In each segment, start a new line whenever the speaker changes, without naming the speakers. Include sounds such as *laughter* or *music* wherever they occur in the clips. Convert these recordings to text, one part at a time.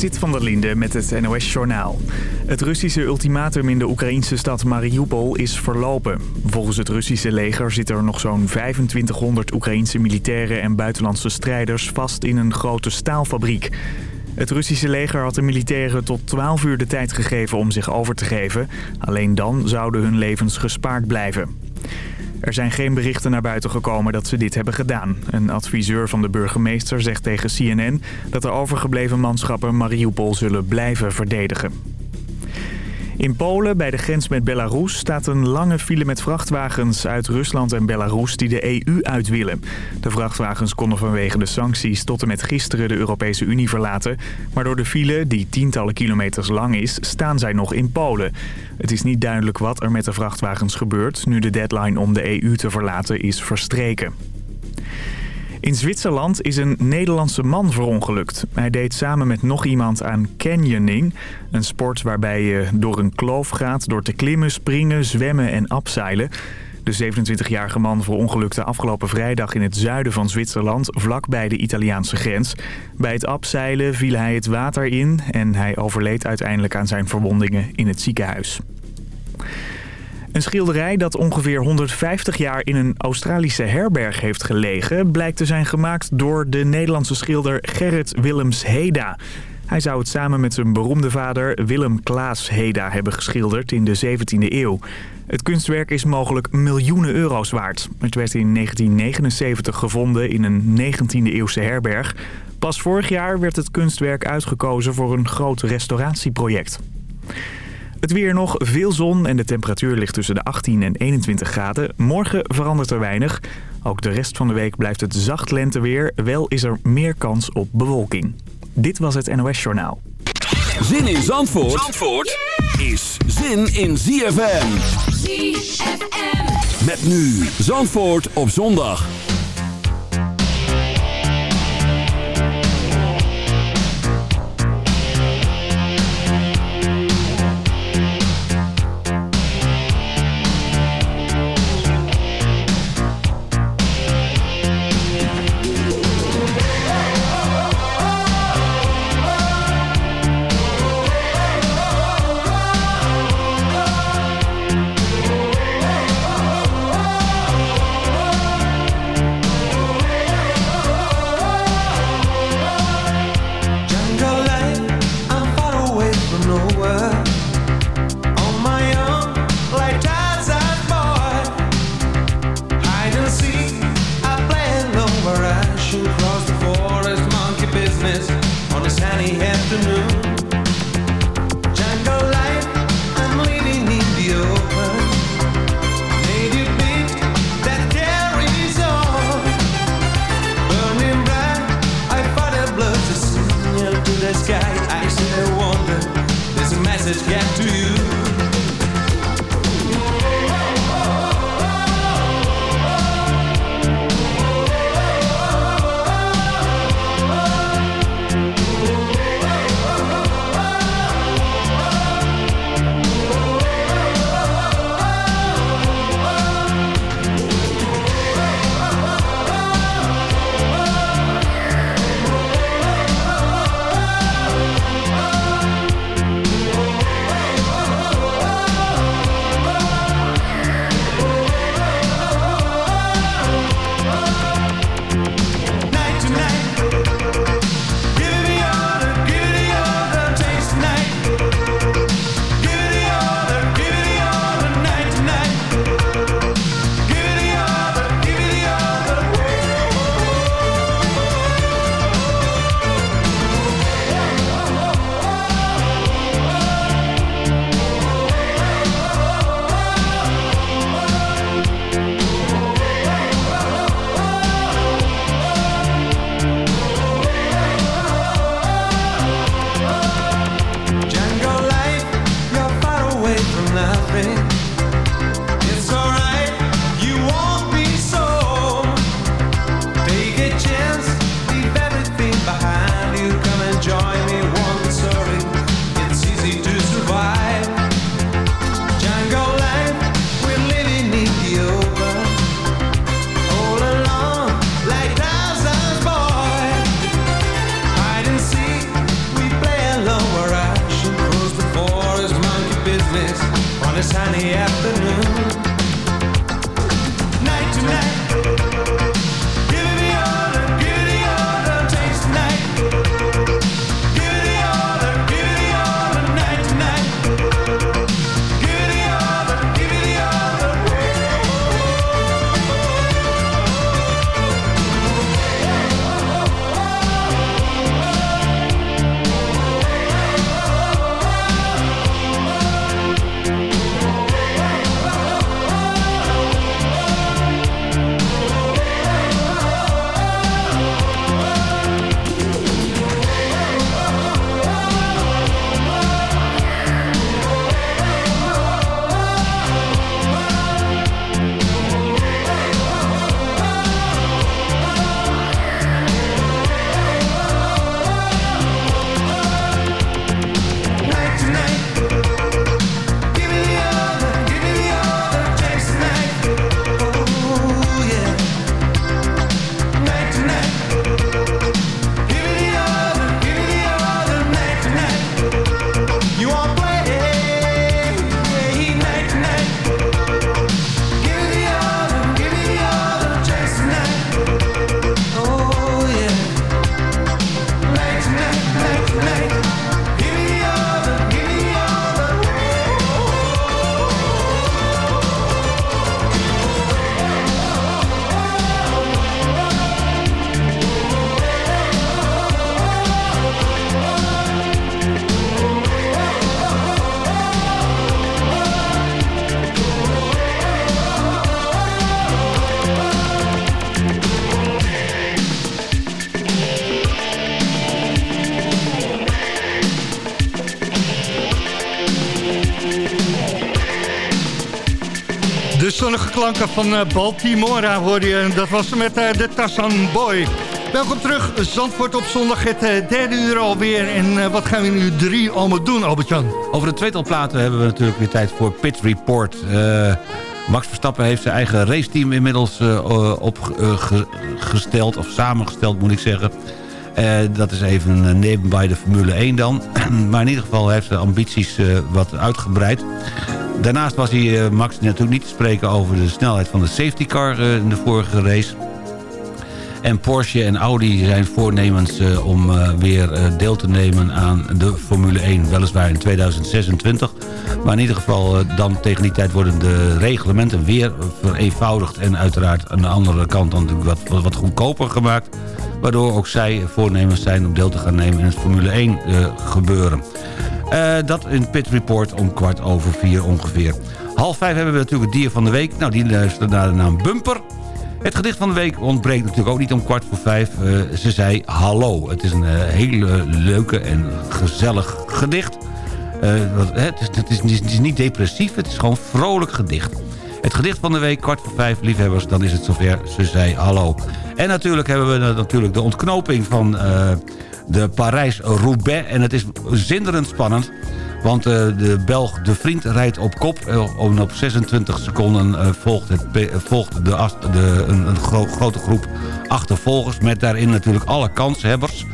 Sit van der Linde met het NOS-journaal. Het Russische ultimatum in de Oekraïnse stad Mariupol is verlopen. Volgens het Russische leger zitten er nog zo'n 2500 Oekraïnse militairen en buitenlandse strijders vast in een grote staalfabriek. Het Russische leger had de militairen tot 12 uur de tijd gegeven om zich over te geven. Alleen dan zouden hun levens gespaard blijven. Er zijn geen berichten naar buiten gekomen dat ze dit hebben gedaan. Een adviseur van de burgemeester zegt tegen CNN dat de overgebleven manschappen Mariupol zullen blijven verdedigen. In Polen, bij de grens met Belarus, staat een lange file met vrachtwagens uit Rusland en Belarus die de EU uit willen. De vrachtwagens konden vanwege de sancties tot en met gisteren de Europese Unie verlaten. Maar door de file, die tientallen kilometers lang is, staan zij nog in Polen. Het is niet duidelijk wat er met de vrachtwagens gebeurt, nu de deadline om de EU te verlaten is verstreken. In Zwitserland is een Nederlandse man verongelukt. Hij deed samen met nog iemand aan canyoning. Een sport waarbij je door een kloof gaat door te klimmen, springen, zwemmen en abseilen. De 27-jarige man verongelukte afgelopen vrijdag in het zuiden van Zwitserland, vlakbij de Italiaanse grens. Bij het abseilen viel hij het water in en hij overleed uiteindelijk aan zijn verwondingen in het ziekenhuis. Een schilderij dat ongeveer 150 jaar in een Australische herberg heeft gelegen... blijkt te zijn gemaakt door de Nederlandse schilder Gerrit Willems Heda. Hij zou het samen met zijn beroemde vader Willem Klaas Heda hebben geschilderd in de 17e eeuw. Het kunstwerk is mogelijk miljoenen euro's waard. Het werd in 1979 gevonden in een 19e eeuwse herberg. Pas vorig jaar werd het kunstwerk uitgekozen voor een groot restauratieproject. Het weer nog, veel zon en de temperatuur ligt tussen de 18 en 21 graden. Morgen verandert er weinig. Ook de rest van de week blijft het zacht lenteweer. Wel is er meer kans op bewolking. Dit was het NOS Journaal.
Zin in Zandvoort, Zandvoort is zin in ZFM. ZFM. Met nu Zandvoort op zondag.
Van eh, Baltimora hoorde je. En dat was met eh, de Tassan Boy. Welkom terug, Zandvoort op zondag, het eh, derde uur alweer. En eh, wat gaan we nu drie allemaal doen, Albert-Jan?
Over de tweetal platen hebben we natuurlijk weer tijd voor Pit Report. Eh, Max Verstappen heeft zijn eigen raceteam inmiddels eh, opgesteld, of samengesteld moet ik zeggen. Eh, dat is even een neem bij de Formule 1 dan. *clears throat* maar in ieder geval heeft de ambities eh, wat uitgebreid. Daarnaast was hij, eh, Max natuurlijk niet te spreken over de snelheid van de safety car eh, in de vorige race. En Porsche en Audi zijn voornemens eh, om weer deel te nemen aan de Formule 1. Weliswaar in 2026. Maar in ieder geval dan tegen die tijd worden de reglementen weer vereenvoudigd. En uiteraard aan de andere kant dan natuurlijk wat, wat, goedkoper gemaakt. Waardoor ook zij voornemens zijn om deel te gaan nemen in het Formule 1 eh, gebeuren. Eh, dat in Pit Report om kwart over vier ongeveer. Half vijf hebben we natuurlijk het dier van de week. Nou, die luistert naar de naam Bumper. Het gedicht van de week ontbreekt natuurlijk ook niet om kwart voor vijf. Eh, ze zei hallo. Het is een uh, hele leuke en gezellig gedicht. Uh, het, is, het, is, het, is, niet depressief, het is gewoon vrolijk gedicht. Het gedicht van de week, kwart voor vijf, liefhebbers, dan is het zover. Ze zei hallo. En natuurlijk hebben we natuurlijk de ontknoping van uh, de Parijs-Roubaix. En het is zinderend spannend. Want uh, de Belg De Vriend rijdt op kop. En op 26 seconden uh, volgt, het, volgt de, de, een, een gro grote groep achtervolgers. Met daarin natuurlijk alle kanshebbers.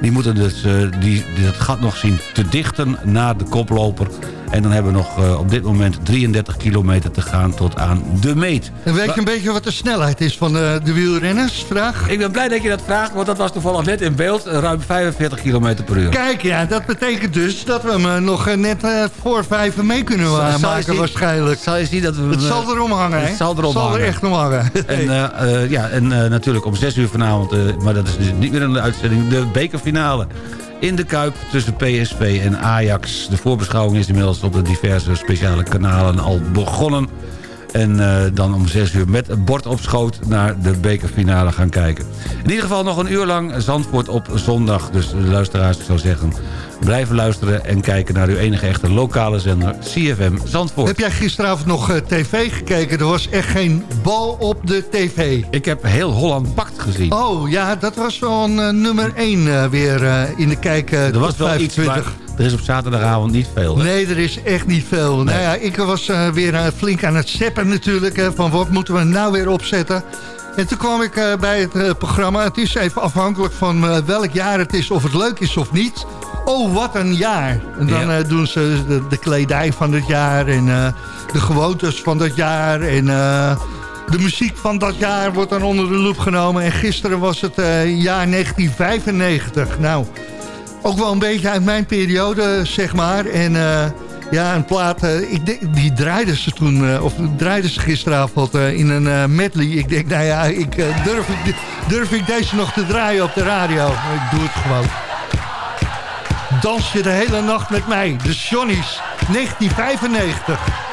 Die moeten dus die, die, het gat nog zien te dichten naar de koploper. En dan hebben we nog uh, op dit moment 33 kilometer te gaan tot aan de meet.
En weet je een beetje wat de snelheid is van uh, de wielrenners? Vraag.
Ik ben blij dat je dat vraagt, want dat was toevallig net in beeld. ruim 45 kilometer per uur.
Kijk, ja, dat betekent dus dat we hem nog net voor vijf mee kunnen zal, maken zal waarschijnlijk.
Zal je zien dat we...
Het zal erom hangen, hè?
Het zal erom
zal
hangen.
er echt om hangen. *laughs*
En, ja, en natuurlijk om 6 uur vanavond, maar dat is dus niet meer in de uitzending, de bekerfinale in de Kuip tussen PSV en Ajax. De voorbeschouwing is inmiddels op de diverse speciale kanalen al begonnen. En uh, dan om 6 uur met een bord op schoot naar de bekerfinale gaan kijken. In ieder geval nog een uur lang Zandvoort op zondag. Dus de luisteraars, ik zou zeggen, blijven luisteren... en kijken naar uw enige echte lokale zender, CFM Zandvoort.
Heb jij gisteravond nog uh, tv gekeken? Er was echt geen bal op de tv.
Ik heb heel Holland Bakt gezien.
Oh ja, dat was wel een uh, nummer 1 weer in de kijk
er was wel 25. Iets, er is op zaterdagavond niet veel.
Nee, er is echt niet veel. Nou ja, ik was eh, weer eh, flink aan het zeppen natuurlijk. Van wat moeten we nou weer opzetten? En toen kwam ik eh, bij het programma. Het is even afhankelijk van welk jaar het is. Of het leuk is of niet.
Oh, wat een jaar. En dan doen ze de, kledij van het jaar. En de gewoontes van dat jaar. En... De muziek van dat jaar wordt dan onder de loep genomen. En gisteren was het jaar 1995. Nou, ook wel een beetje uit mijn periode, zeg maar. En eh, ja, een plaat, eh, ik denk, die draaiden ze toen, eh, of draaiden ze gisteravond in een medley. Ik denk, nou ja, ik, durf, ik, durf ik deze nog te draaien op de radio? Ik doe het gewoon. Dans je de hele nacht met mij, de Johnny's, 1995.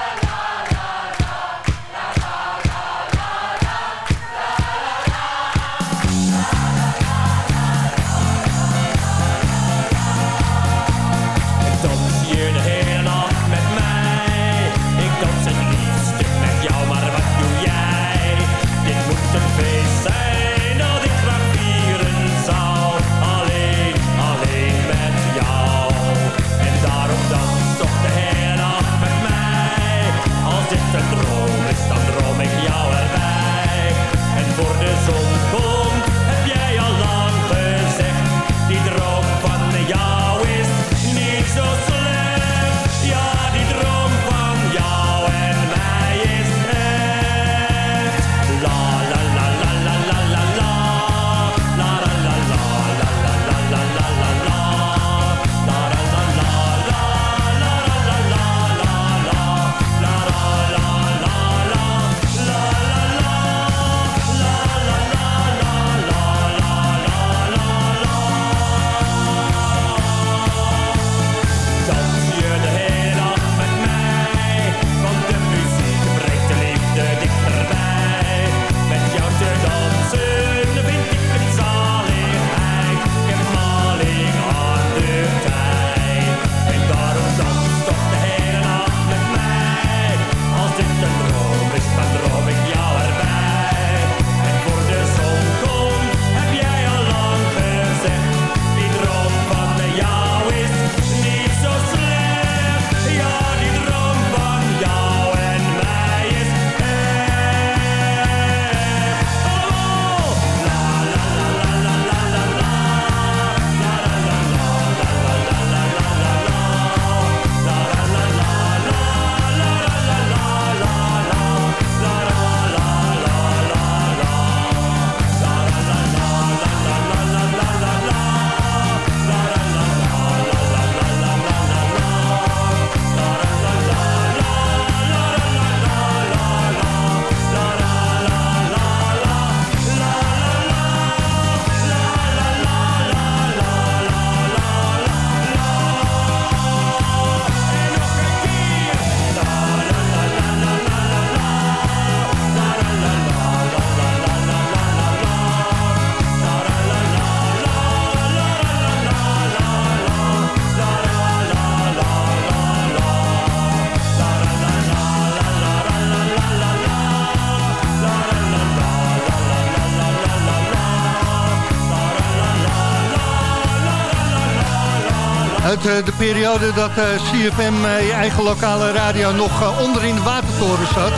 Eh, de periode dat eh, CFM, eh, je eigen lokale radio, nog onder in de watertoren zat.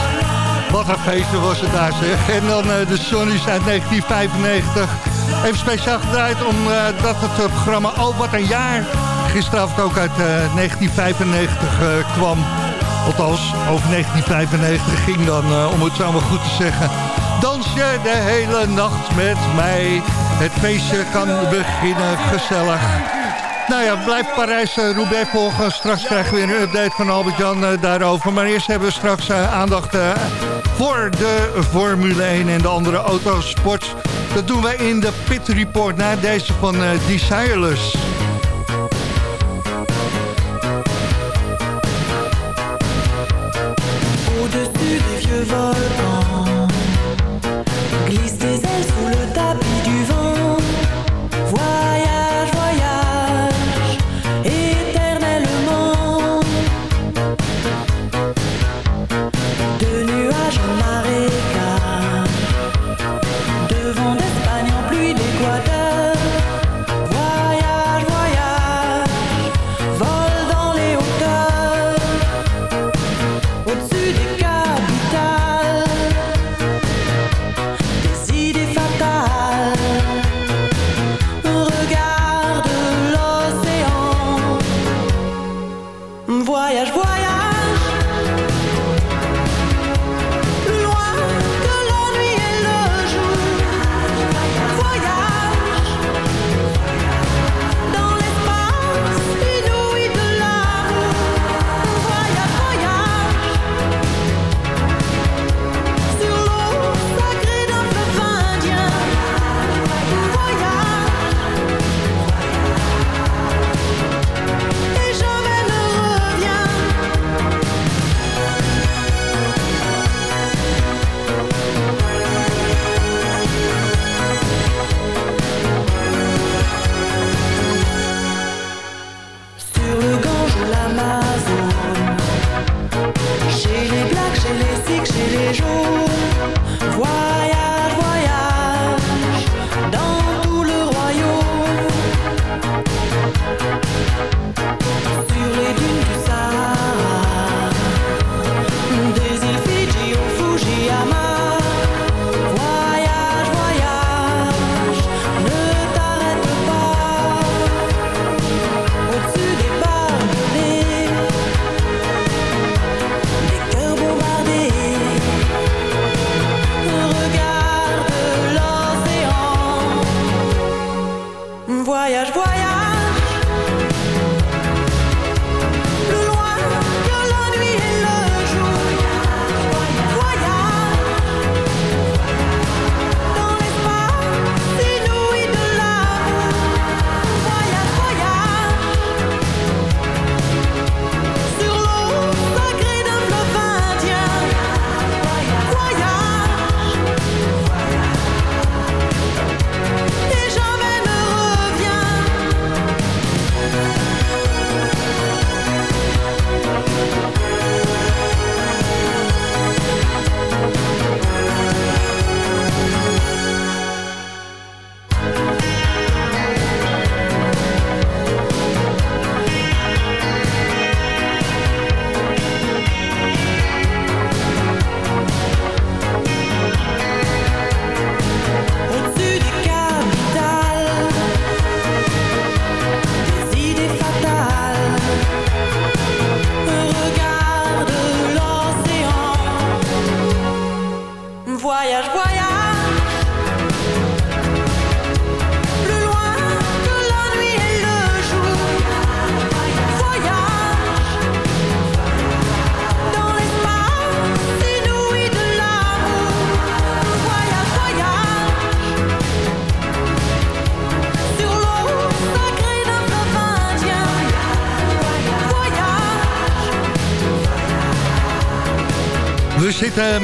Wat een feestje was het daar zeg. En dan de Sonny's uit 1995. Even speciaal gedraaid omdat het programma Al Wat Een Jaar gisteravond ook uit 1995 kwam. Althans, over 1995 ging dan, om het zo maar goed te zeggen. Dans je de hele nacht met mij. Het feestje kan beginnen, gezellig. Nou ja, blijf Parijs-Roubaix eh, volgen. Straks krijgen we een update van Albert-Jan eh, daarover. Maar eerst hebben we straks eh, aandacht voor de Formule 1 en de andere autosport. Dat doen wij in de Pit Report na deze van Desireless.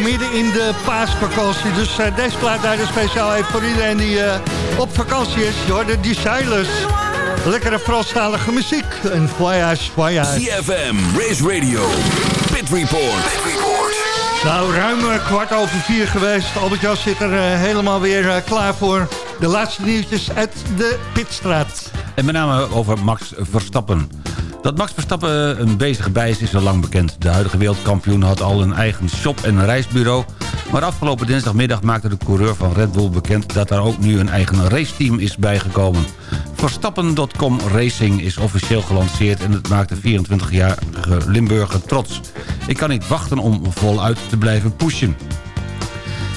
Midden in de paasvakantie. Dus eh, deze plaat daar is speciaal even voor iedereen die eh, op vakantie is. Je hoorde die Silas. Lekkere Franstalige muziek. En voyage, voyage.
CFM, Race Radio, Pit Report. Pit Report.
Nou, ruim eh, kwart over vier geweest. Albert Jas zit er eh, helemaal weer eh, klaar voor. De laatste nieuwtjes uit de Pitstraat.
En met name over Max Verstappen. Dat Max Verstappen een bezige bij is, is al lang bekend. De huidige wereldkampioen had al een eigen shop- en reisbureau. Maar afgelopen dinsdagmiddag maakte de coureur van Red Bull bekend... dat daar ook nu een eigen raceteam is bijgekomen. Verstappen.com Racing is officieel gelanceerd... en het maakt de 24-jarige Limburger trots. Ik kan niet wachten om voluit te blijven pushen.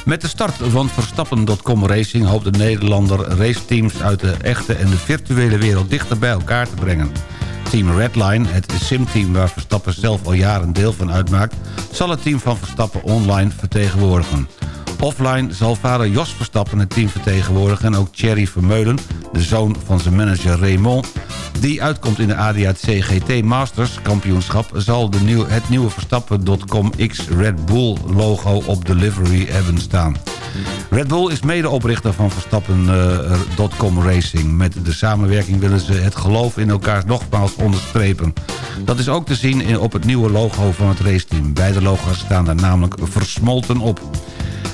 Met de start van Verstappen.com Racing hoopt de Nederlander raceteams uit de echte en de virtuele wereld dichter bij elkaar te brengen. Team Redline, het simteam waar Verstappen zelf al jaren deel van uitmaakt... zal het team van Verstappen online vertegenwoordigen. Offline zal vader Jos Verstappen het team vertegenwoordigen... en ook Thierry Vermeulen, de zoon van zijn manager Raymond... die uitkomt in de ADAC GT Masters kampioenschap... zal de nieuw, het nieuwe Verstappen.com X Red Bull logo op de livery hebben staan. Red Bull is medeoprichter van Verstappen.com Racing. Met de samenwerking willen ze het geloof in elkaar nogmaals onderstrepen. Dat is ook te zien op het nieuwe logo van het raceteam. Beide logo's staan daar namelijk versmolten op.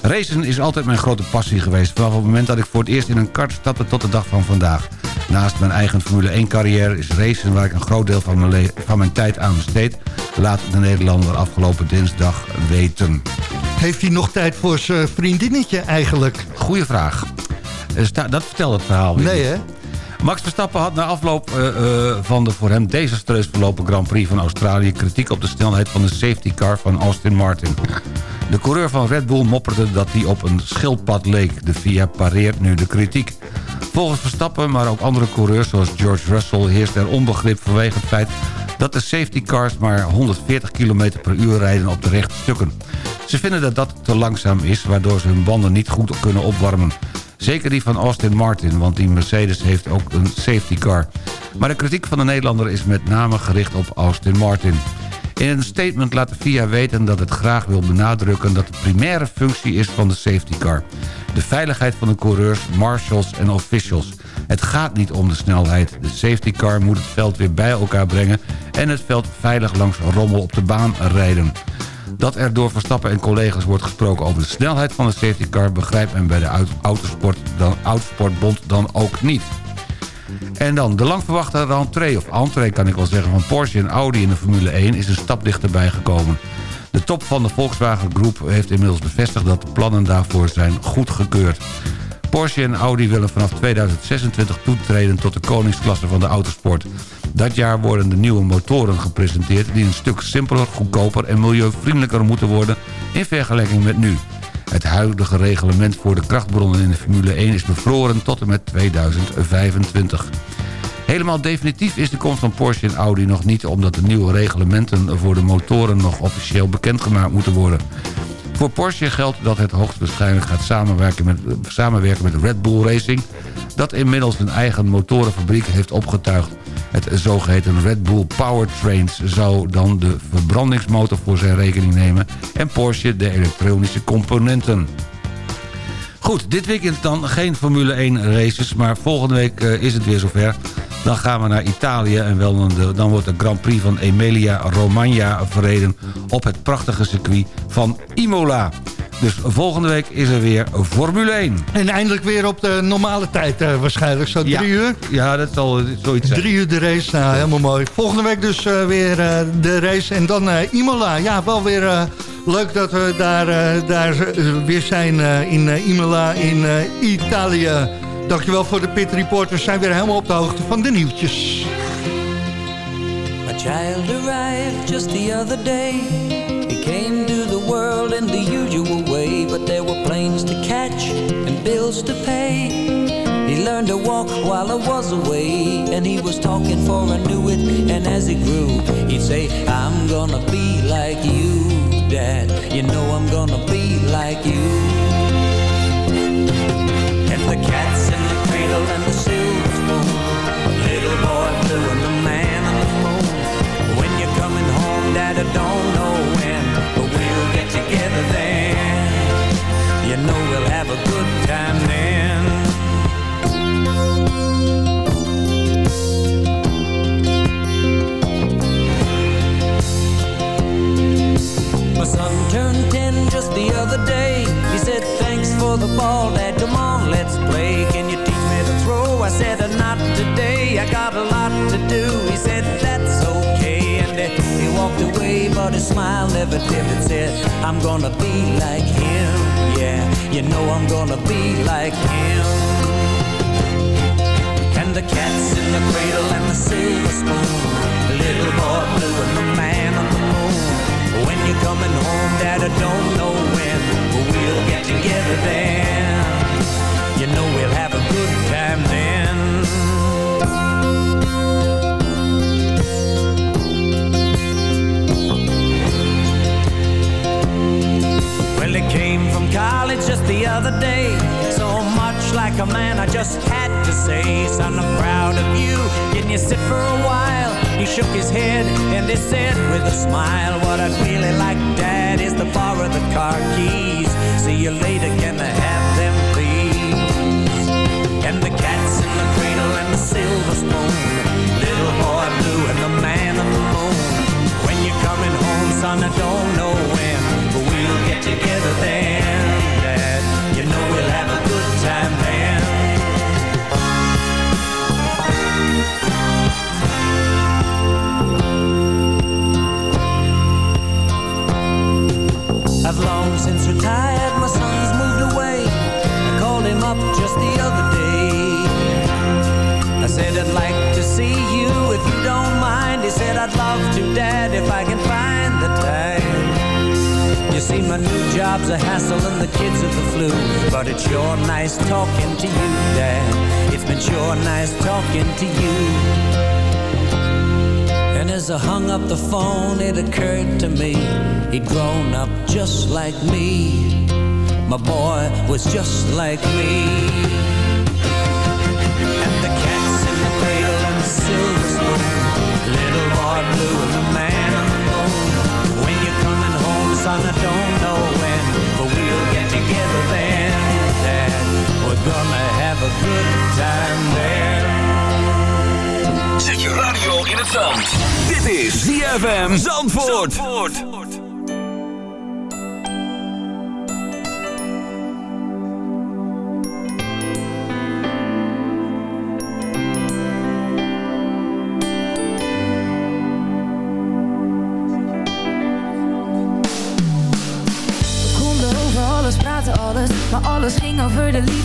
Racen is altijd mijn grote passie geweest... vanaf het moment dat ik voor het eerst in een kart stapte tot de dag van vandaag. Naast mijn eigen Formule 1 carrière is racen waar ik een groot deel van mijn, le- van mijn tijd aan besteed... laat de Nederlander afgelopen dinsdag weten.
Heeft hij nog tijd voor zijn vriendinnetje eigenlijk?
Goeie vraag. Eh, Dat vertelt het verhaal weer
Nee, hè?
Max Verstappen had na afloop eh, eh, van de voor hem desastreus verlopen Grand Prix van Australië... kritiek op de snelheid van de safety car van Austin Martin. De coureur van Red Bull mopperde dat hij op een schildpad leek. De FIA pareert nu de kritiek. Volgens Verstappen, maar ook andere coureurs zoals George Russell... heerst er onbegrip vanwege het feit dat de safety cars maar 140 km per uur rijden op de rechte stukken. Ze vinden dat dat te langzaam is, waardoor ze hun banden niet goed kunnen opwarmen. Zeker die van Austin Martin, want die Mercedes heeft ook een safety car. Maar de kritiek van de Nederlander is met name gericht op Austin Martin. In een statement laat de FIA weten dat het graag wil benadrukken... dat de primaire functie is van de safety car. De veiligheid van de coureurs, marshals en officials. Het gaat niet om de snelheid. De safety car moet het veld weer bij elkaar brengen... en het veld veilig langs rommel op de baan rijden. Dat er door Verstappen en collega's wordt gesproken over de snelheid van de safety car... begrijpt men bij de Aut- Autosport dan, Autosportbond dan ook niet. En dan de lang verwachte rentree, of entree kan ik wel zeggen... van Porsche en Audi in de Formule 1 is een stap dichterbij gekomen. De top van de Volkswagen Groep heeft inmiddels bevestigd... dat de plannen daarvoor zijn goedgekeurd. Porsche en Audi willen vanaf 2026 toetreden tot de koningsklasse van de autosport. Dat jaar worden de nieuwe motoren gepresenteerd... die een stuk simpeler, goedkoper en milieuvriendelijker moeten worden... in vergelijking met nu. Het huidige reglement voor de krachtbronnen in de Formule 1 is bevroren tot en met 2025. Helemaal definitief is de komst van Porsche en Audi nog niet... omdat de nieuwe reglementen voor de motoren nog officieel bekendgemaakt moeten worden. Voor Porsche geldt dat het hoogstwaarschijnlijk gaat samenwerken met, samenwerken met Red Bull Racing... dat inmiddels een eigen motorenfabriek heeft opgetuigd. Het zogeheten Red Bull Powertrains zou dan de verbrandingsmotor voor zijn rekening nemen... en Porsche de elektronische componenten. Goed, dit weekend dan geen Formule 1 races... maar volgende week eh, is het weer zover. Dan gaan we naar Italië en wel dan, de, dan wordt de Grand Prix van Emilia Romagna verreden... op het prachtige circuit van Imola. Dus volgende week is er weer Formule 1.
En eindelijk weer op de normale tijd eh, waarschijnlijk. Zo drie
Ja.
uur.
Ja, dat zal zoiets zijn.
Drie uur de race, nou helemaal mooi. Volgende week dus eh, weer eh, de race en dan Imola. Ja, wel weer leuk dat we daar, daar weer zijn in Imola in Italië. Dankjewel voor de Pit Report. We zijn weer helemaal op de hoogte van de nieuwtjes.
A child arrived just the other day. He came to the world in the usual way, but there were planes to catch and bills to pay. He learned to walk while I was away, and he was talking for I knew it. And as he grew, he'd say, I'm gonna be like you, Dad. You know I'm gonna be like you. silver spoon. Little boy blue and the man the moon. When you're coming home, Dad, I don't know when, but we'll get together then. You know we'll have a good time then. My son turned 10 just the other day. He said, thanks for the ball, Dad. Come on, let's play. Can you I said, not today, I got a lot to do. He said, that's okay. And uh, he walked away, but his smile never dimmed. Said, I'm gonna be like him, yeah. You know I'm gonna be like him. And the cat's in the cradle and the silver spoon. Little boy blue and the man on the moon. When you're coming home, Dad, I don't know when, but we'll get together then. You know we'll have a good time then. Well, he came from college just the other day. So much like a man, I just had to say, Son, I'm proud of you. Can you sit for a while? He shook his head and he said with a smile, What I'd really like, Dad, is to borrow the car keys. See he'd grown up just like me. My boy was just like me. And the cat's in the cradle and the silver spoon. Little boy blue and the man on the moon. When you're coming home, son, I don't know when, but we'll get together then, Dad. We're gonna have a good time there.
Zet je radio in het zand. Dit is ZFM Zandvoort.
We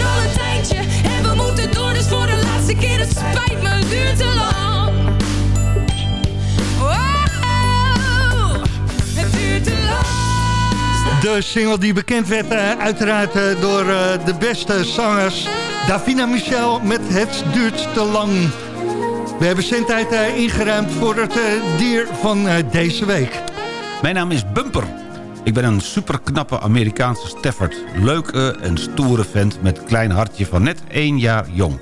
hier al een tijdje. En we moeten door, dus voor de laatste keer. Het spijt me, het duurt te lang. Wow, het duurt te lang.
De single die bekend werd eh, uiteraard eh, door eh, de beste zangers. Davina Michel met Het duurt te lang. We hebben zendtijd ingeruimd voor het eh, dier van eh, deze week.
Mijn naam is Bumper. Ik ben een superknappe Amerikaanse Stafford. Leuke en stoere vent met klein hartje van net één jaar jong.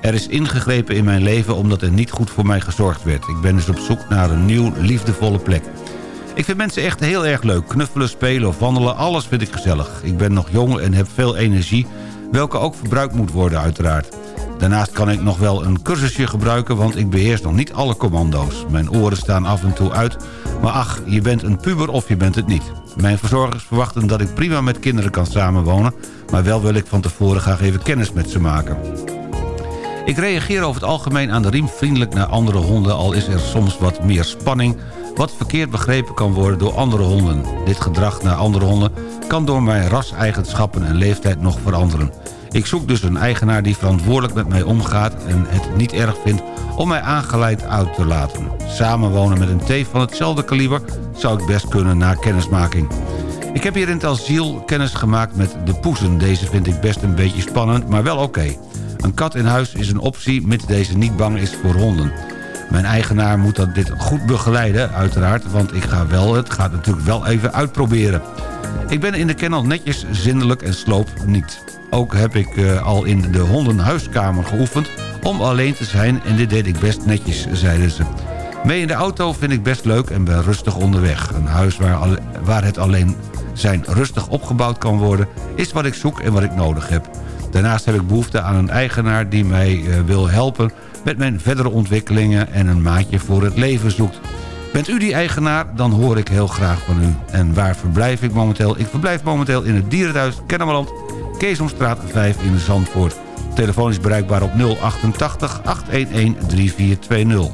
Er is ingegrepen in mijn leven omdat er niet goed voor mij gezorgd werd. Ik ben dus op zoek naar een nieuw, liefdevolle plek. Ik vind mensen echt heel erg leuk. Knuffelen, spelen of wandelen, alles vind ik gezellig. Ik ben nog jong en heb veel energie, welke ook verbruikt moet worden uiteraard. Daarnaast kan ik nog wel een cursusje gebruiken, want ik beheers nog niet alle commando's. Mijn oren staan af en toe uit, maar ach, je bent een puber of je bent het niet. Mijn verzorgers verwachten dat ik prima met kinderen kan samenwonen... maar wel wil ik van tevoren graag even kennis met ze maken. Ik reageer over het algemeen aan de riem vriendelijk naar andere honden... al is er soms wat meer spanning... wat verkeerd begrepen kan worden door andere honden. Dit gedrag naar andere honden kan door mijn raseigenschappen en leeftijd nog veranderen. Ik zoek dus een eigenaar die verantwoordelijk met mij omgaat... en het niet erg vindt om mij aangeleid uit te laten. Samenwonen met een teef van hetzelfde kaliber zou ik best kunnen na kennismaking. Ik heb hier in het asiel kennis gemaakt met de poezen. Deze vind ik best een beetje spannend, maar wel oké. Een kat in huis is een optie, mits deze niet bang is voor honden. Mijn eigenaar moet dat dit goed begeleiden, uiteraard... want ik ga wel, het gaat natuurlijk wel even uitproberen. Ik ben in de kennel netjes, zindelijk en sloop niet. Ook heb ik eh, al in de hondenhuiskamer geoefend om alleen te zijn... en dit deed ik best netjes, zeiden ze. Mee in de auto vind ik best leuk en ben rustig onderweg. Een huis waar, waar het alleen zijn rustig opgebouwd kan worden... is wat ik zoek en wat ik nodig heb. Daarnaast heb ik behoefte aan een eigenaar die mij eh, wil helpen... met mijn verdere ontwikkelingen en een maatje voor het leven zoekt. Bent u die eigenaar, dan hoor ik heel graag van u. En waar verblijf ik momenteel? Ik verblijf momenteel in het dierenthuis Kennemerland... Keesomstraat 5 in Zandvoort. Telefoon is bereikbaar op 088 811 3420.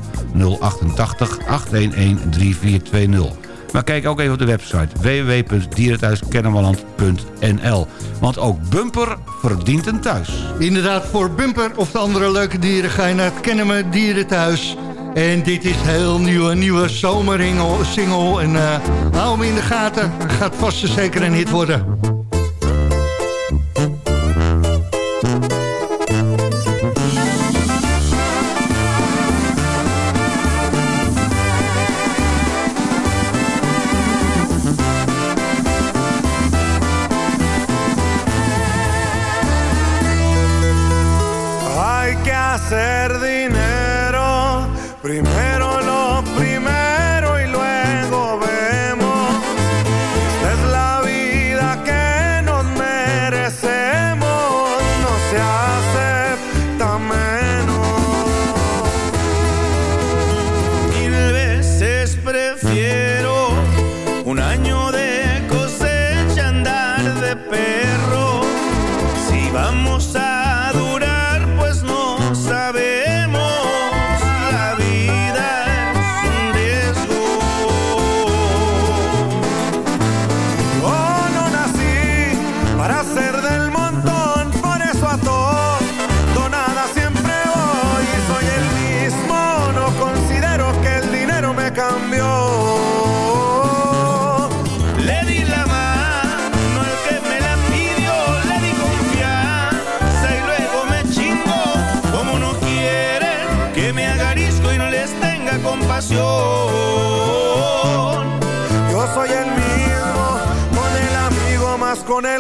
088 811 3420. Maar kijk ook even op de website www.dierenthuiskennemerland.nl. Want ook Bumper verdient een thuis.
Inderdaad, voor Bumper of de andere leuke dieren ga je naar het Kennemer Dierenthuis. En dit is heel nieuw, een nieuwe zomersingle. single. En eh, hou hem in de gaten. Gaat vast en zeker een hit worden.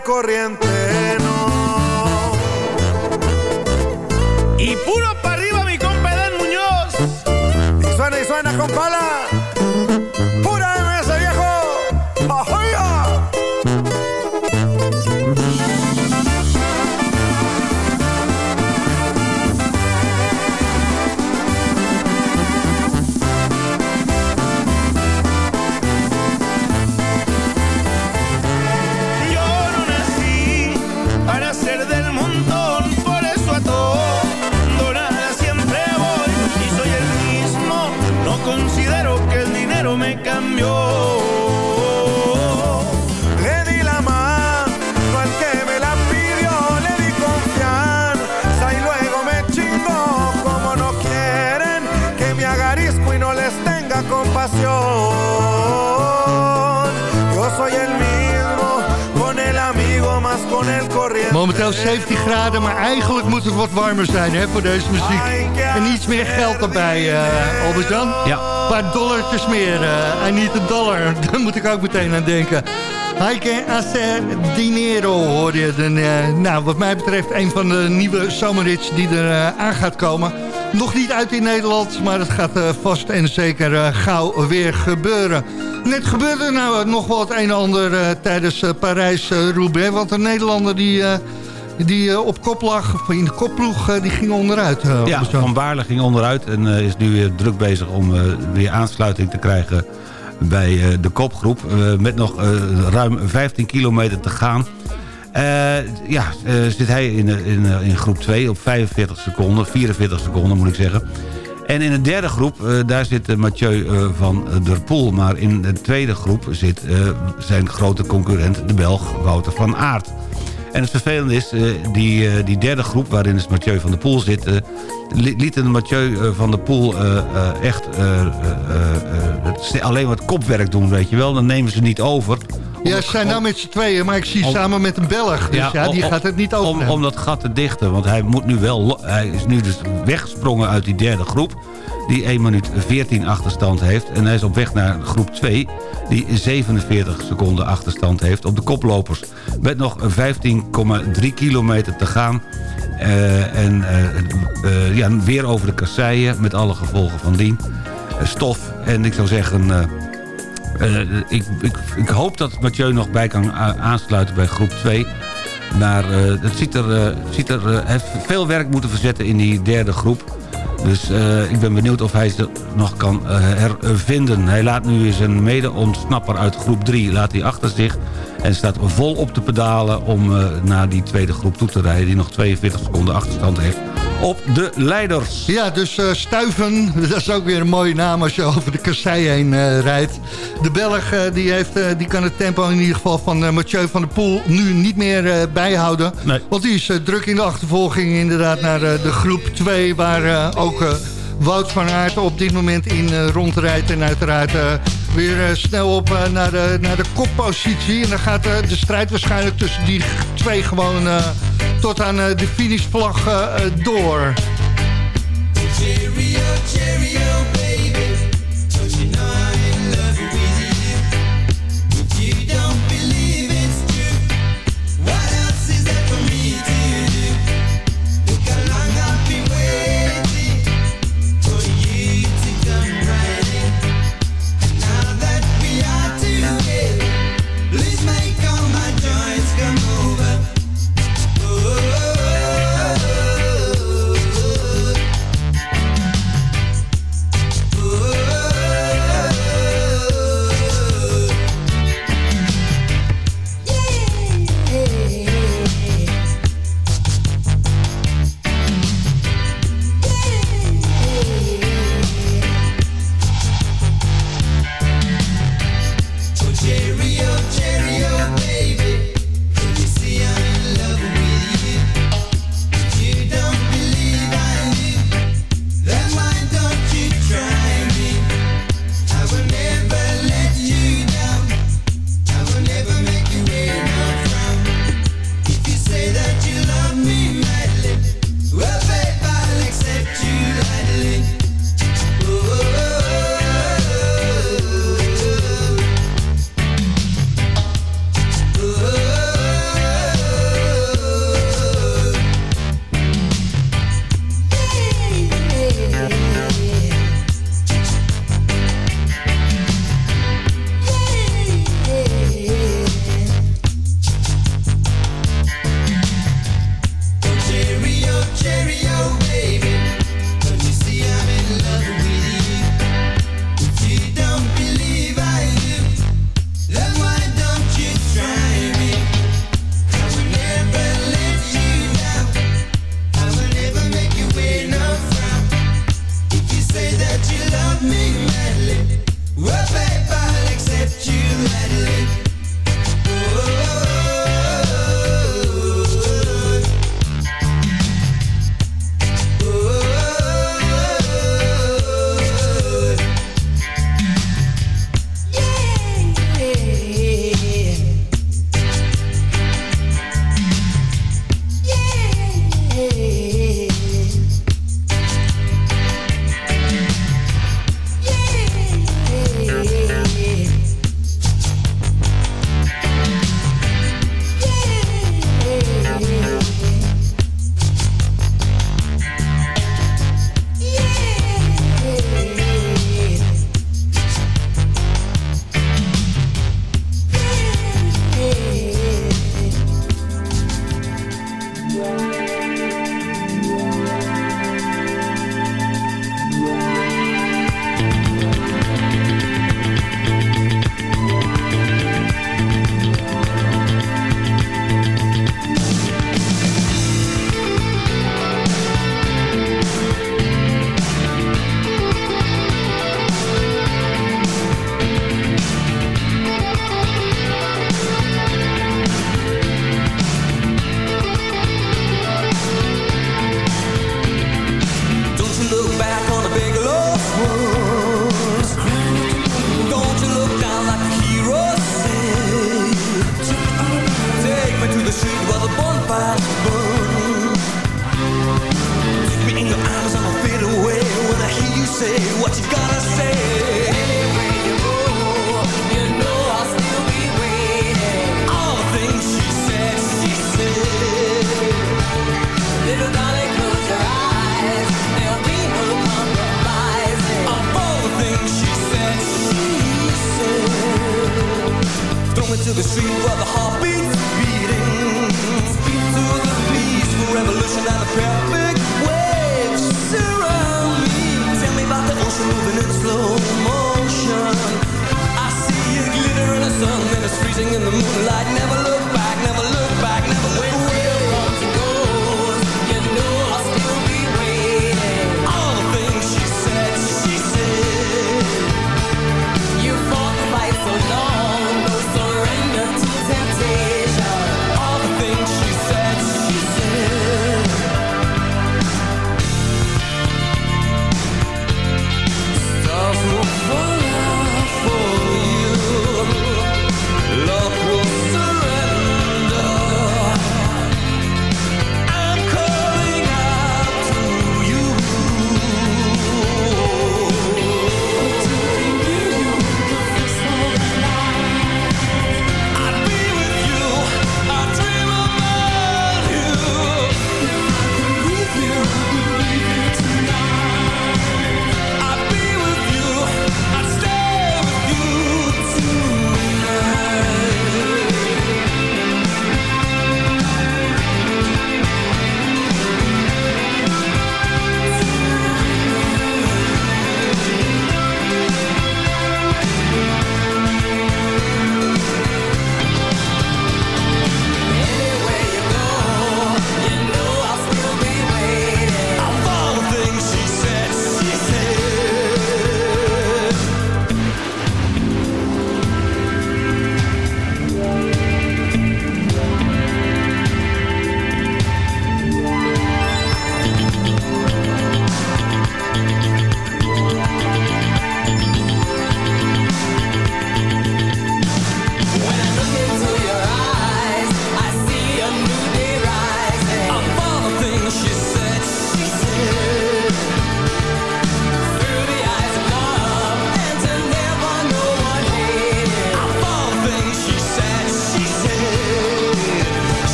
Corriente no. Y puro para arriba mi compa Edén Muñoz. Y suena y suena con corriente.
Momenteel 17 graden, maar eigenlijk moet het wat warmer zijn hè, voor deze muziek. En iets meer geld erbij, eh Albert-Jan.
Ja.
Een paar dollartjes meer. eh I need a dollar. *laughs* Daar moet ik ook meteen aan denken. Heike Acer Dinero hoor je. De, eh, nou, wat mij betreft een van de nieuwe zomerhits die er eh, aan gaat komen. Nog niet uit in Nederland, maar het gaat vast en zeker gauw weer gebeuren. Net gebeurde er nou nog wat een en ander tijdens Parijs-Roubaix. want een Nederlander die, die eh, op kop lag, of in de kopploeg, eh, die ging onderuit. eh,
Ja. Van Baarle ging onderuit en is nu weer druk bezig om weer aansluiting te krijgen bij de kopgroep. Met nog ruim 15 kilometer te gaan. Ja, zit hij in, in, in groep 2 op 45 seconden, 44 seconden moet ik zeggen. En in de derde groep, daar zit Mathieu van der Poel. Maar in de tweede groep zit zijn grote concurrent, de Belg Wouter van Aert. En het vervelende is, eh, die, eh, die derde groep waarin dus Mathieu van der Poel zit... eh, li- lieten Mathieu van der Poel echt alleen wat kopwerk doen, weet je wel. Dan nemen ze niet over.
Ja, ze zijn nou met z'n tweeën, maar ik zie
om-
samen met een Belg. Dus ja, die
om-
gaat het niet
om,
over.
om dat gat te dichten, want hij, moet nu wel, hij is nu dus weggesprongen uit die derde groep... die 1 minuut 14 achterstand heeft. En hij is op weg naar groep 2... die 47 seconden achterstand heeft op de koplopers. Met nog 15,3 kilometer te gaan... Eh, en eh, eh, ja, weer over de kasseien met alle gevolgen van dien. Stof. En ik zou zeggen... eh, eh, ik, ik, ik hoop dat Mathieu nog bij kan a- aansluiten bij groep 2. Maar eh, het ziet er, eh, ziet er, eh, heeft veel werk moeten verzetten in die derde groep. Dus eh, ik ben benieuwd of hij ze nog kan eh, hervinden. Hij laat nu zijn mede-ontsnapper uit groep 3 laat hij achter zich. En staat vol op de pedalen om eh, naar die tweede groep toe te rijden... die nog 42 seconden achterstand heeft op de leiders.
Ja, dus eh, Stuiven, *laughs* dat is ook weer een mooie naam als je over de kassei heen eh, rijdt. De Belg eh, die heeft, die kan het tempo in ieder geval van Mathieu van der Poel nu niet meer bijhouden.
Nee.
Want die is druk in de achtervolging inderdaad naar de groep 2... waar ook Wout van Aert op dit moment in rondrijdt. En uiteraard weer eh, snel op eh, naar, de, naar de koppositie. En dan gaat eh, de strijd waarschijnlijk tussen die twee gewoon... tot aan de finishvlag door.
Cheerio, cheerio, baby.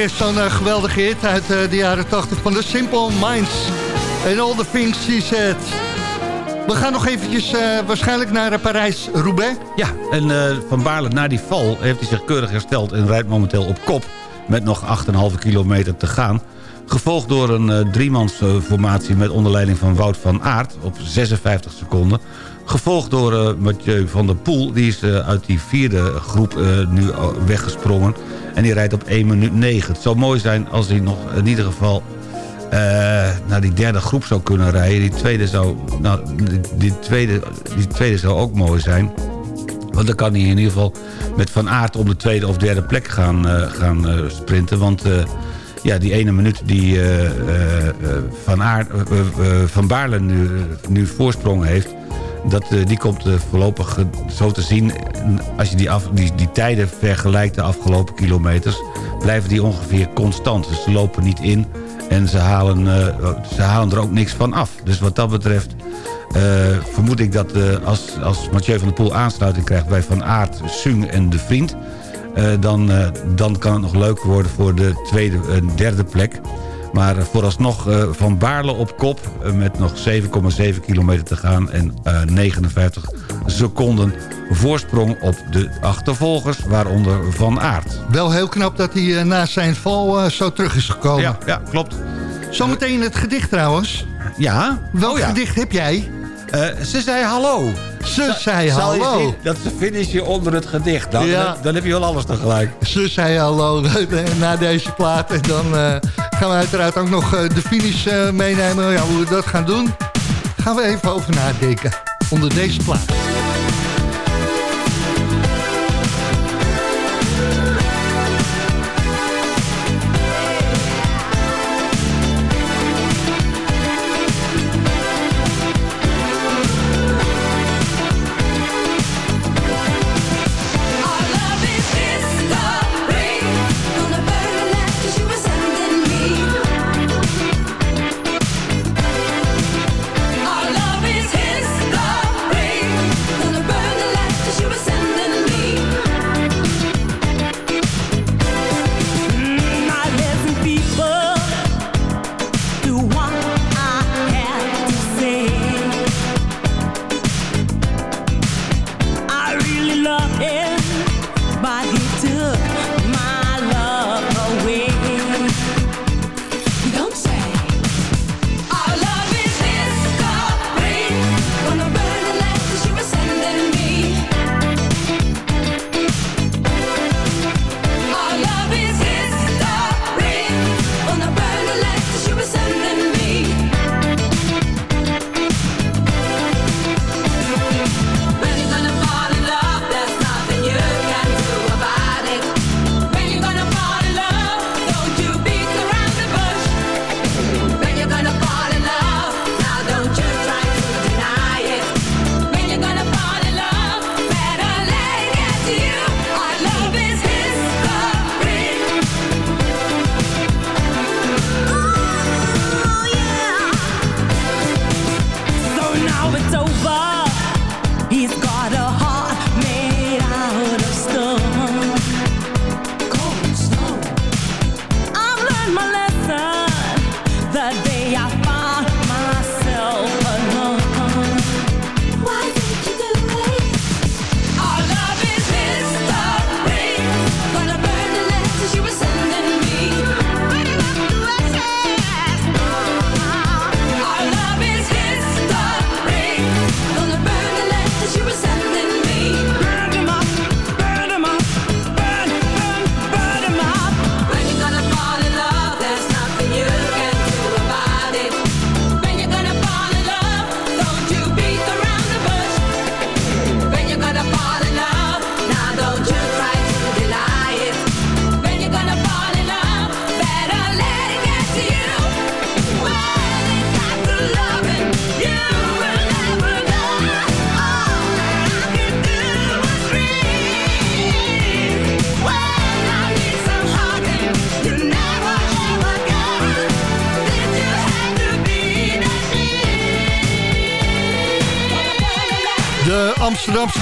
Weer zo'n eh, geweldige hit uit eh, de jaren 80 van de Simple Minds. En all the things she said. We gaan nog eventjes eh, waarschijnlijk naar Parijs-Roubaix.
Ja, en Van Baarle na die val heeft hij zich keurig hersteld... en rijdt momenteel op kop met nog 8,5 kilometer te gaan. Gevolgd door een driemansformatie met onderleiding van Wout van Aert... op 56 seconden. Gevolgd door Mathieu van der Poel. Die is uit die vierde groep nu weggesprongen. En die rijdt op 1 minuut 9. Het zou mooi zijn als hij nog in ieder geval eh, naar die derde groep zou kunnen rijden. Die tweede zou, nou, die, tweede, die tweede zou ook mooi zijn. Want dan kan hij in ieder geval met Van Aert om de tweede of derde plek gaan, eh, gaan eh, sprinten. Want ja, die ene minuut die Van, Aert, van Baarle nu, nu voorsprong heeft... Dat, eh, die komt eh, voorlopig eh, zo te zien. Als je die, die, tijden vergelijkt de afgelopen kilometers... blijven die ongeveer constant. Dus ze lopen niet in en ze halen, ze halen er ook niks van af. Dus wat dat betreft vermoed ik dat als, als Mathieu van der Poel aansluiting krijgt... bij Van Aert, Sung en De Vriend... dan, dan kan het nog leuk worden voor de tweede en derde plek. Maar eh, vooralsnog eh, Van Baarle op kop eh, met nog 7,7 kilometer te gaan... en eh, 59 seconden voorsprong op de achtervolgers, waaronder Van Aert.
Wel heel knap dat hij na zijn val zo terug is gekomen.
Ja, ja klopt.
Zometeen het gedicht trouwens.
Ja?
Welk
Oh ja.
gedicht heb jij?
Ze zei hallo.
Ze zei hallo.
dat ze finishen onder het gedicht.
Ja.
dan, dan heb je wel alles tegelijk.
Ze zei hallo *laughs* na deze plaat. En dan eh, gaan we uiteraard ook nog eh, de finish eh, meenemen. Ja, hoe we dat gaan doen, gaan we even over nadenken. Onder deze plaat.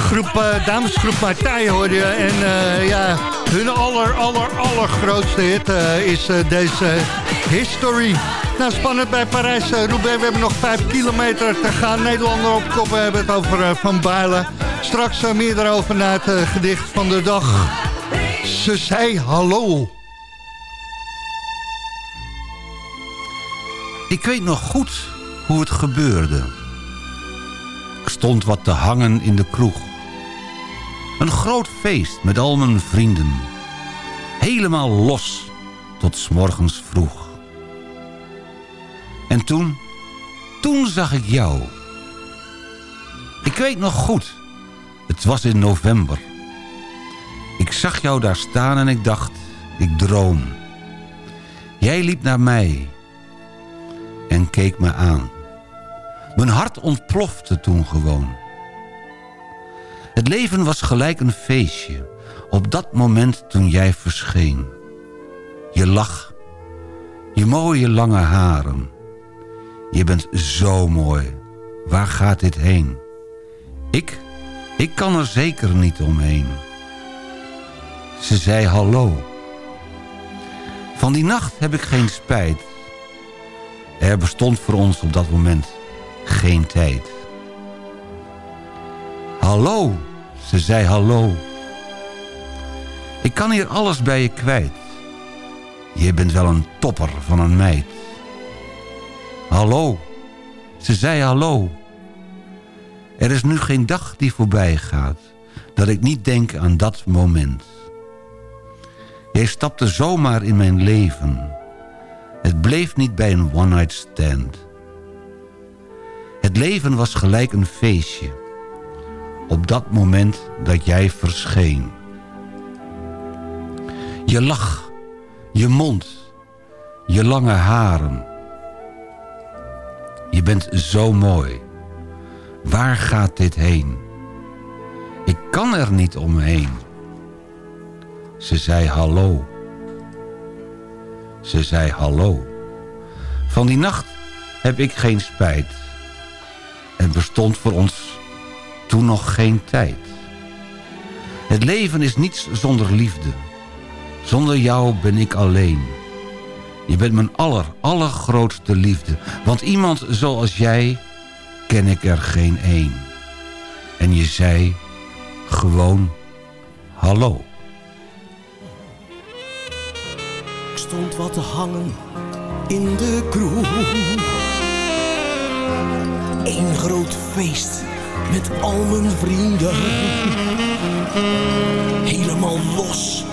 Groep, eh, damesgroep Martij hoorde je. En eh, ja, hun aller, aller, allergrootste hit eh, is deze History. Nou, spannend bij Parijs-Roubaix. we hebben nog vijf kilometer te gaan. Nederlander op kop. We hebben het over Van Baarle. Straks meer daarover na het gedicht van de dag. Ze zei hallo.
Ik weet nog goed hoe het gebeurde. Ik stond wat te hangen in de kroeg. Een groot feest met al mijn vrienden. Helemaal los tot 's morgens vroeg. En toen, toen zag ik jou. Ik weet nog goed, het was in november. Ik zag jou daar staan en ik dacht, ik droom. Jij liep naar mij en keek me aan. Mijn hart ontplofte toen gewoon. Het leven was gelijk een feestje, op dat moment toen jij verscheen. Je lach, je mooie lange haren. Je bent zo mooi, waar gaat dit heen? Ik, ik kan er zeker niet omheen. Ze zei hallo. Van die nacht heb ik geen spijt. Er bestond voor ons op dat moment geen tijd. Hallo, ze zei hallo. Ik kan hier alles bij je kwijt. Je bent wel een topper van een meid. Hallo, ze zei hallo. Er is nu geen dag die voorbij gaat... dat ik niet denk aan dat moment. Jij stapte zomaar in mijn leven... Het bleef niet bij een one-night stand. Het leven was gelijk een feestje. Op dat moment dat jij verscheen. Je lach, je mond, je lange haren. Je bent zo mooi. Waar gaat dit heen? Ik kan er niet omheen. Ze zei hallo. Ze zei hallo. Van die nacht heb ik geen spijt. Er bestond voor ons nog geen tijd. Het leven is niets zonder liefde. Zonder jou ben ik alleen. Je bent mijn aller, allergrootste liefde. Want iemand zoals jij ken ik er geen één. En je zei gewoon hallo.
Ik stond wat te hangen in de kroeg. Eén groot feest met al mijn vrienden. Helemaal los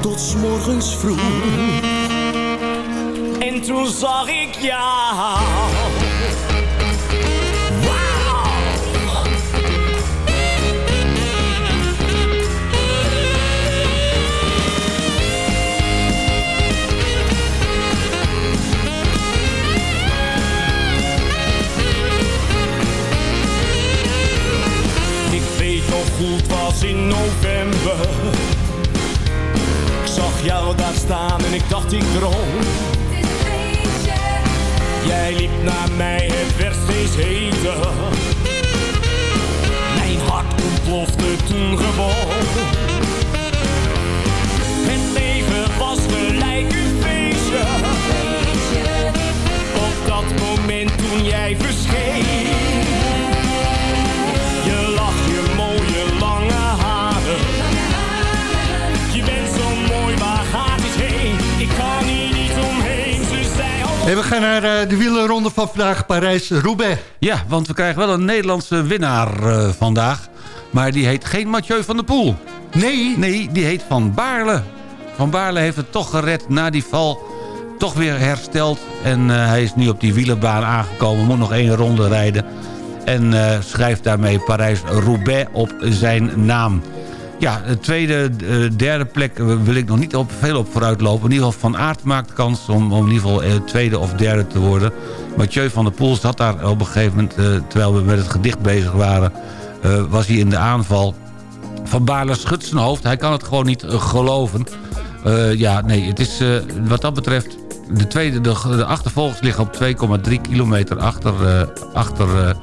tot 's morgens vroeg. En toen zag ik jou.
Jou daar staan en ik dacht ik droom. Jij liep naar mij, het werd steeds heter. Mijn hart ontplofte toen gewoon. Het leven was gelijk een feestje. Op dat moment toen jij verscheen.
We gaan naar eh, de wielerronde van vandaag, Parijs-Roubaix.
Ja, want we krijgen wel een Nederlandse winnaar eh, vandaag. Maar die heet geen Mathieu van der Poel.
Nee,
Nee, die heet Van Baarle. Van Baarle heeft het toch gered na die val. Toch weer hersteld. En eh, hij is nu op die wielerbaan aangekomen. Moet nog één ronde rijden. En schrijft daarmee Parijs-Roubaix op zijn naam. Ja, de tweede, eh, derde plek eh, wil ik nog niet op, veel op vooruit lopen. In ieder geval Van Aert maakt kans om, in ieder geval eh, tweede of derde te worden. Mathieu van der Poel zat daar op een gegeven moment... terwijl we met het gedicht bezig waren... was hij in de aanval. Van Baarle schudt zijn hoofd. Hij kan het gewoon niet geloven. Ja, nee, het is wat dat betreft... De, tweede, de, achtervolgers liggen op 2,3 kilometer achter, achter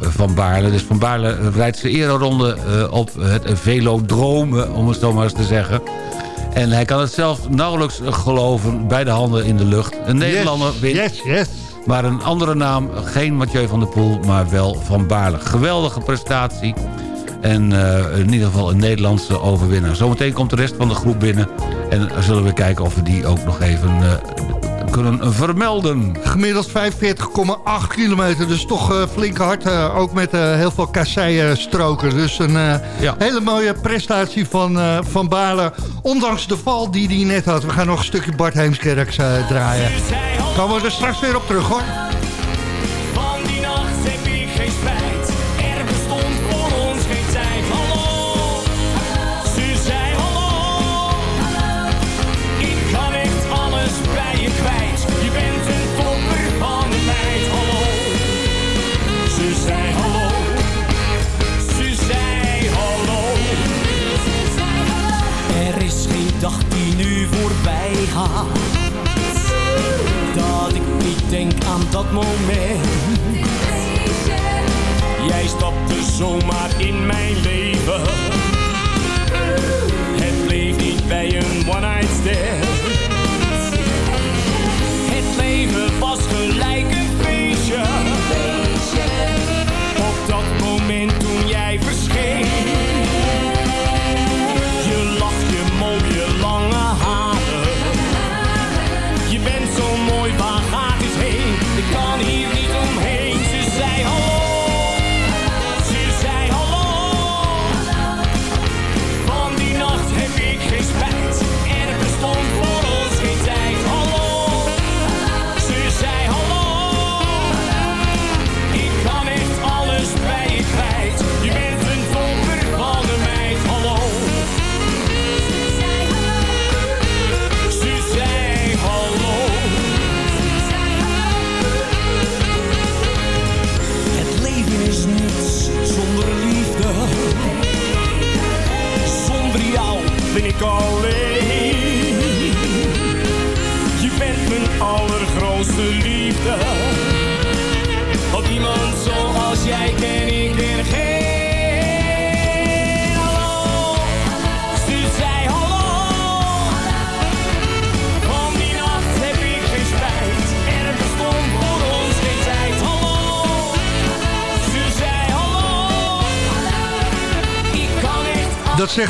Van Baarle. Dus Van Baarle rijdt zijn ereronde eh, op het velodrome, om het zo maar eens te zeggen. En hij kan het zelf nauwelijks geloven, beide handen in de lucht. Een Nederlander
yes,
wint,
Yes, yes.
maar een andere naam. Geen Mathieu van der Poel, maar wel Van Baarle. Geweldige prestatie. En eh, in ieder geval een Nederlandse overwinnaar. Zometeen komt de rest van de groep binnen. En zullen we kijken of we die ook nog even eh, kunnen vermelden.
Gemiddeld 45,8 kilometer, dus toch eh, flink hard. eh, ook met eh, heel veel kassei-stroken. Dus een
Ja.
hele mooie prestatie van, van Balen. Ondanks de val die hij net had. We gaan nog een stukje Bart Heemskerks draaien. Komen we er straks weer op terug hoor.
Voorbij gaat dat ik niet denk aan dat moment. Jij stapte zomaar in mijn leven. Het bleef niet bij een one-night stand. Het leven was gelijk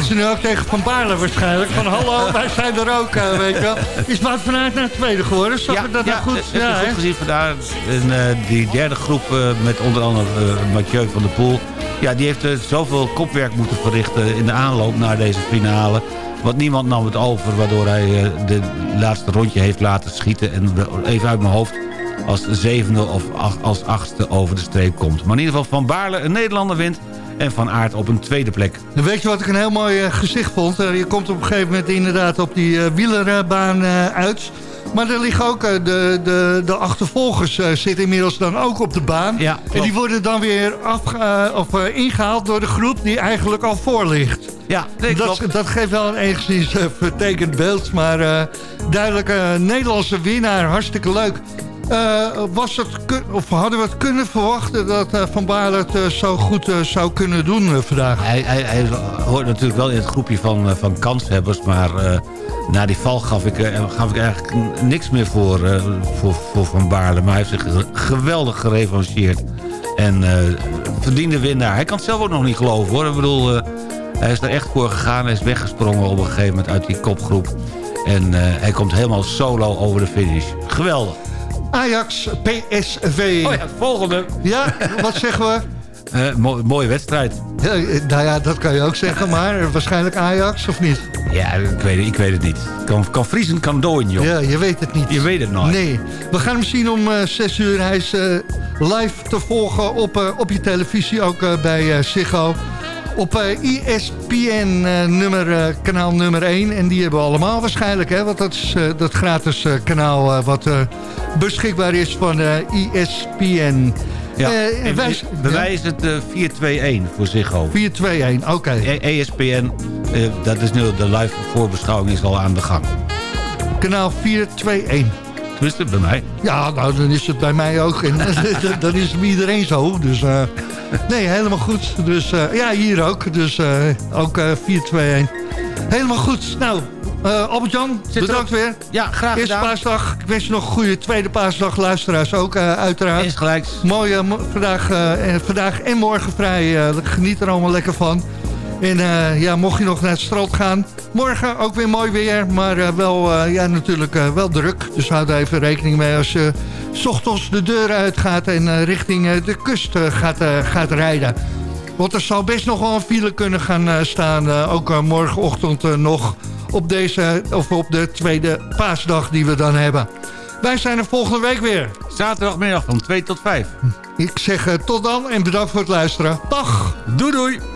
ze
nu ook tegen Van Baarle waarschijnlijk. Van hallo, *laughs* wij zijn er ook, eh, weet je wel. Is Wout vanuit naar het tweede geworden? Zag ik dat nou goed?
Ja,
Ja,
goed gezien vandaar. En, eh, die derde groep eh, met onder andere Mathieu van der Poel. Ja, die heeft zoveel kopwerk moeten verrichten in de aanloop naar deze finale. Want niemand nam het over, waardoor hij de laatste rondje heeft laten schieten. En even uit mijn hoofd als zevende of ach- als achtste over de streep komt. Maar in ieder geval Van Baarle een Nederlander wint. En Van Aert op een tweede plek.
Weet je wat ik een heel mooi eh, gezicht vond? Eh, je komt op een gegeven moment inderdaad op die eh, wielerbaan uit. Maar er liggen ook de, de, de achtervolgers zitten inmiddels dan ook op de baan.
Ja,
en die worden dan weer eh, of, eh, ingehaald door de groep die eigenlijk al voor ligt.
Ja, nee.
Dat, dat geeft wel een enigszins vertekend beeld. Maar eh, duidelijk eh, Nederlandse winnaar, hartstikke leuk. Eh, was het of hadden we het kunnen verwachten dat eh, Van Baarle het eh, zo goed zou kunnen doen vandaag?
Hij, hij, hij hoort natuurlijk wel in het groepje van, van kanshebbers, maar na die val gaf ik, gaf ik eigenlijk niks meer voor, voor, voor Van Baarle. Maar hij heeft zich ge- geweldig gerevancheerd en verdiende winnaar. Hij kan het zelf ook nog niet geloven hoor. Ik bedoel, hij is er echt voor gegaan. Hij is weggesprongen op een gegeven moment uit die kopgroep. En hij komt helemaal solo over de finish. Geweldig.
Ajax PSV.
Oh ja, volgende.
Ja, wat zeggen we? *laughs*
Eh, mo- mooie wedstrijd.
Ja, eh, nou ja, dat kan je ook zeggen, maar waarschijnlijk Ajax of niet?
Ja, ik weet, het- ik weet het niet. Kan, kan vriezen, kan dooien, joh.
Ja, je weet het niet.
Je weet het nooit.
Nee, we gaan hem zien om eh 6 uur. Hij is eh, live te volgen op, eh, op je televisie, ook bij eh Ziggo. Op eh, ESPN eh, nummer, eh, kanaal nummer 1. En die hebben we allemaal waarschijnlijk, hè? Want dat is dat gratis kanaal wat beschikbaar is van ESPN.
Ja.
Eh,
en
wij-
is het eh 4-2-1 voor Ziggo.
4-2-1, oké.
E- ESPN, eh, dat is nu de live voorbeschouwing is al aan de gang.
Kanaal 421.
Tenminste, bij mij.
Ja, nou, dan is het bij mij ook. En *laughs* dan is het bij iedereen zo. Dus eh, nee, helemaal goed. Dus eh, ja, hier ook. Dus eh, ook eh 4-2-1. Helemaal goed. Nou, eh Albert-Jan, bedankt weer.
Ja, graag
Eerste
gedaan.
paasdag. Ik wens je nog een goede tweede paasdag. Luisteraars ook, eh, uiteraard.
Is gelijk.
Mooi, eh, mo- vandaag, eh, en vandaag en morgen vrij. geniet er allemaal lekker van. En eh, ja, mocht je nog naar het strand gaan. Morgen ook weer mooi weer. Maar eh, wel, eh, ja, natuurlijk wel druk. Dus houd daar even rekening mee als je s ochtends de deur uitgaat... en richting de kust gaat, gaat rijden. Want er zal best nog wel een file kunnen gaan staan. ook morgenochtend nog op, deze, of op de tweede paasdag die we dan hebben. Wij zijn er volgende week weer.
Zaterdagmiddag van 2 tot 5.
Ik zeg tot dan en bedankt voor het luisteren. Dag!
Doei doei!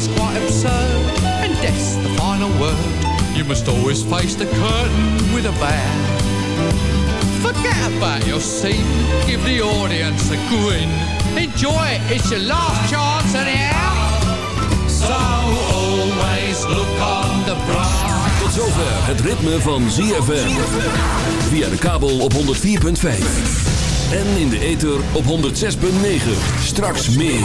is quite absurd, and death's the final word. You must always face the curtain with a bow. Forget about your scene, give the audience a grin. Enjoy it, it's your last chance anyhow. So always look on the bright
Tot zover het ritme van ZFM. Via de kabel op 104.5. En in de ether op 106.9. Straks meer.